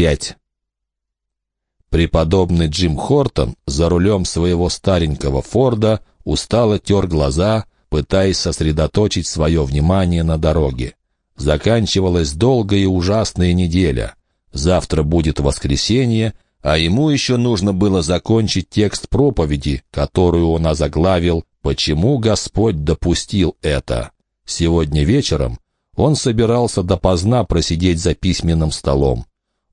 5. Преподобный Джим Хортон за рулем своего старенького Форда устало тер глаза, пытаясь сосредоточить свое внимание на дороге. Заканчивалась долгая и ужасная неделя. Завтра будет воскресенье, а ему еще нужно было закончить текст проповеди, которую он озаглавил «Почему Господь допустил это?». Сегодня вечером он собирался допоздна просидеть за письменным столом.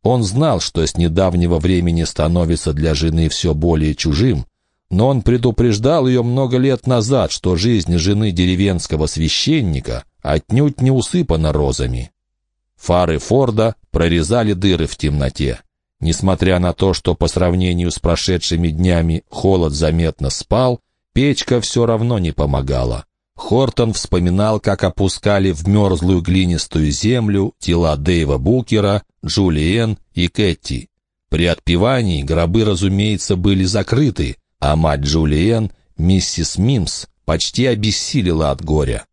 Он знал, что с недавнего времени становится для жены все более чужим, но он предупреждал ее много лет назад, что жизнь жены деревенского священника отнюдь не усыпана розами. Фары Форда прорезали дыры в темноте. Несмотря на то, что по сравнению с прошедшими днями холод заметно спал, печка все равно не помогала. Хортон вспоминал, как опускали в мерзлую глинистую землю тела Дэйва Букера, Джулиен и Кэти. При отпевании гробы, разумеется, были закрыты, а мать Джулиен, миссис Мимс, почти обессилила от горя.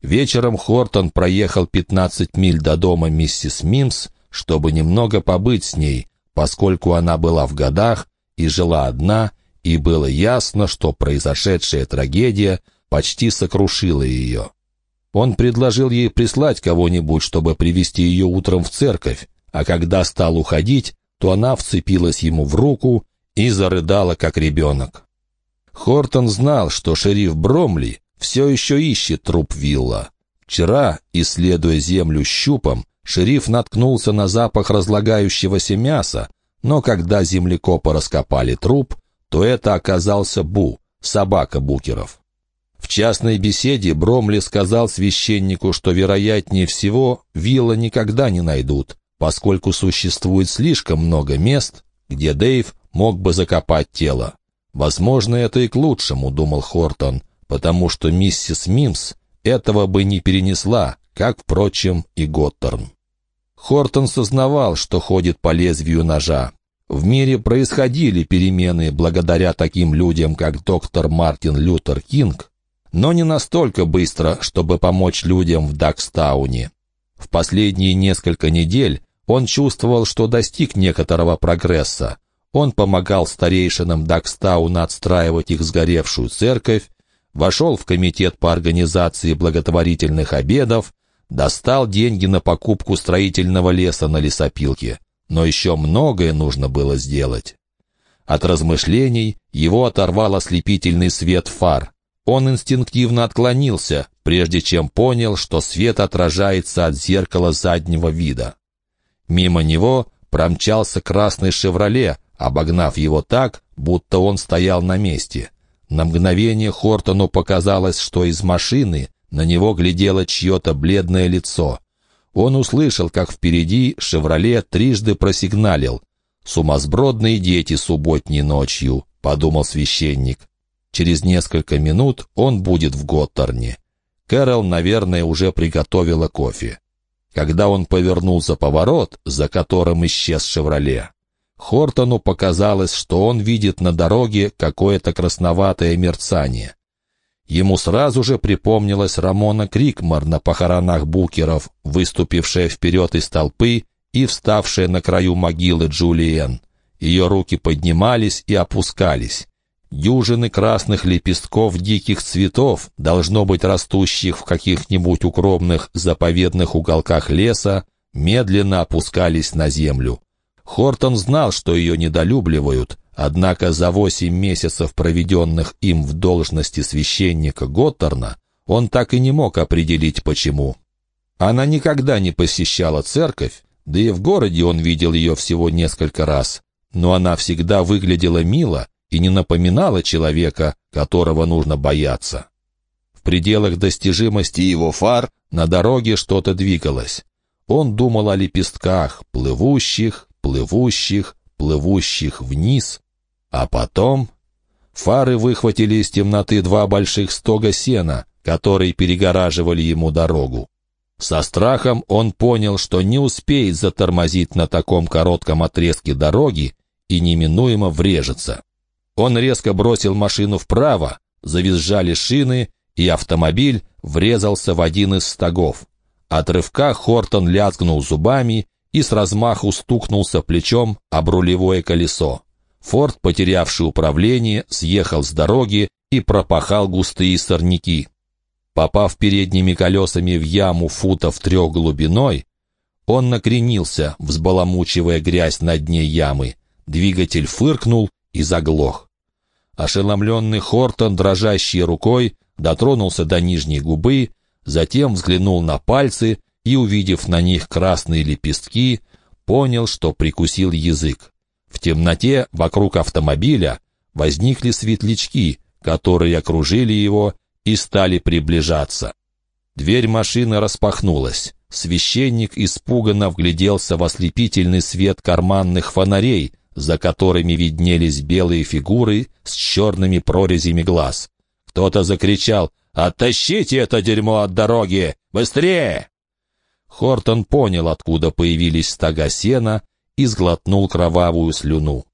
Вечером Хортон проехал 15 миль до дома миссис Мимс, чтобы немного побыть с ней, поскольку она была в годах и жила одна, и было ясно, что произошедшая трагедия почти сокрушила ее. Он предложил ей прислать кого-нибудь, чтобы привести ее утром в церковь, а когда стал уходить, то она вцепилась ему в руку и зарыдала, как ребенок. Хортон знал, что шериф Бромли все еще ищет труп Вилла. Вчера, исследуя землю щупом, шериф наткнулся на запах разлагающегося мяса, но когда землекопы раскопали труп, то это оказался Бу, собака Букеров. В частной беседе Бромли сказал священнику, что, вероятнее всего, вилла никогда не найдут, поскольку существует слишком много мест, где Дэйв мог бы закопать тело. Возможно, это и к лучшему, думал Хортон, потому что миссис Мимс этого бы не перенесла, как, впрочем, и Готтерн. Хортон сознавал, что ходит по лезвию ножа. В мире происходили перемены благодаря таким людям, как доктор Мартин Лютер Кинг, но не настолько быстро, чтобы помочь людям в Дакстауне. В последние несколько недель он чувствовал, что достиг некоторого прогресса. Он помогал старейшинам Дакстауна отстраивать их сгоревшую церковь, вошел в комитет по организации благотворительных обедов, достал деньги на покупку строительного леса на лесопилке. Но еще многое нужно было сделать. От размышлений его оторвал ослепительный свет фар. Он инстинктивно отклонился, прежде чем понял, что свет отражается от зеркала заднего вида. Мимо него промчался красный «Шевроле», обогнав его так, будто он стоял на месте. На мгновение Хортону показалось, что из машины на него глядело чье-то бледное лицо. Он услышал, как впереди «Шевроле» трижды просигналил. «Сумасбродные дети субботней ночью», — подумал священник. Через несколько минут он будет в Готтерне. Кэрол, наверное, уже приготовила кофе. Когда он повернул за поворот, за которым исчез «Шевроле», Хортону показалось, что он видит на дороге какое-то красноватое мерцание. Ему сразу же припомнилась Рамона Крикмар на похоронах Букеров, выступившая вперед из толпы и вставшая на краю могилы Джулиен. Ее руки поднимались и опускались. Дюжины красных лепестков диких цветов, должно быть растущих в каких-нибудь укромных заповедных уголках леса, медленно опускались на землю. Хортон знал, что ее недолюбливают, однако за восемь месяцев, проведенных им в должности священника Готтерна, он так и не мог определить, почему. Она никогда не посещала церковь, да и в городе он видел ее всего несколько раз, но она всегда выглядела мило и не напоминала человека, которого нужно бояться. В пределах достижимости его фар на дороге что-то двигалось. Он думал о лепестках, плывущих, плывущих, плывущих вниз, а потом... Фары выхватили из темноты два больших стога сена, которые перегораживали ему дорогу. Со страхом он понял, что не успеет затормозить на таком коротком отрезке дороги и неминуемо врежется. Он резко бросил машину вправо, завизжали шины, и автомобиль врезался в один из стогов. От рывка Хортон лязгнул зубами и с размаху стукнулся плечом об рулевое колесо. Форд, потерявший управление, съехал с дороги и пропахал густые сорняки. Попав передними колесами в яму футов трех глубиной, он накренился, взбаламучивая грязь на дне ямы. Двигатель фыркнул и заглох. Ошеломленный Хортон, дрожащей рукой, дотронулся до нижней губы, затем взглянул на пальцы и, увидев на них красные лепестки, понял, что прикусил язык. В темноте вокруг автомобиля возникли светлячки, которые окружили его и стали приближаться. Дверь машины распахнулась. Священник испуганно вгляделся в ослепительный свет карманных фонарей, за которыми виднелись белые фигуры с черными прорезями глаз. Кто-то закричал «Оттащите это дерьмо от дороги! Быстрее!» Хортон понял, откуда появились стога сена, и сглотнул кровавую слюну.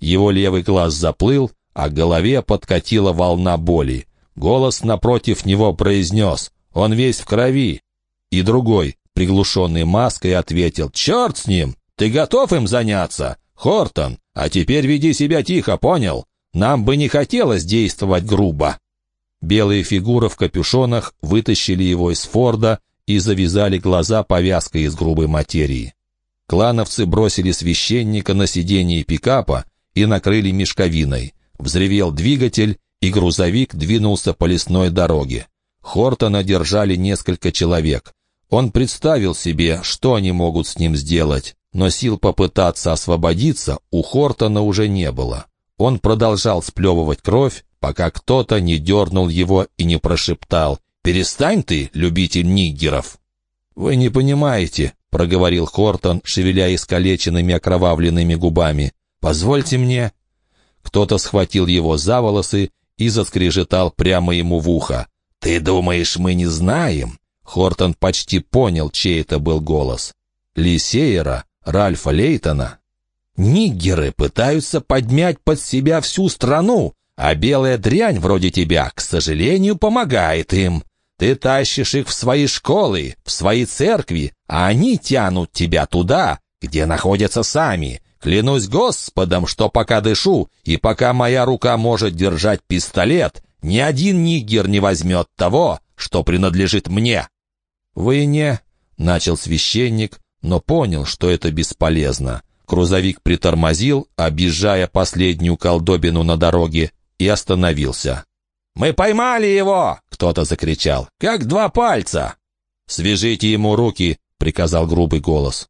Его левый глаз заплыл, а голове подкатила волна боли. Голос напротив него произнес «Он весь в крови!» И другой, приглушенный маской, ответил «Черт с ним! Ты готов им заняться? Хортон, а теперь веди себя тихо, понял? Нам бы не хотелось действовать грубо». Белые фигуры в капюшонах вытащили его из Форда и завязали глаза повязкой из грубой материи. Клановцы бросили священника на сиденье пикапа и накрыли мешковиной. Взревел двигатель, и грузовик двинулся по лесной дороге. Хортона держали несколько человек. Он представил себе, что они могут с ним сделать, но сил попытаться освободиться у Хортона уже не было. Он продолжал сплевывать кровь, пока кто-то не дернул его и не прошептал «Перестань ты, любитель ниггеров!» «Вы не понимаете», — проговорил Хортон, шевеля искалеченными окровавленными губами. «Позвольте мне...» Кто-то схватил его за волосы и заскрежетал прямо ему в ухо. «Ты думаешь, мы не знаем?» Хортон почти понял, чей это был голос. Лисеера, Ральфа Лейтона. «Ниггеры пытаются подмять под себя всю страну, а белая дрянь вроде тебя, к сожалению, помогает им. Ты тащишь их в свои школы, в свои церкви, а они тянут тебя туда, где находятся сами. Клянусь Господом, что пока дышу, и пока моя рука может держать пистолет, ни один нигер не возьмет того, что принадлежит мне». «Вы не...» — начал священник, но понял, что это бесполезно. Грузовик притормозил, объезжая последнюю колдобину на дороге, и остановился. «Мы поймали его!» — кто-то закричал. «Как два пальца!» «Свяжите ему руки!» — приказал грубый голос.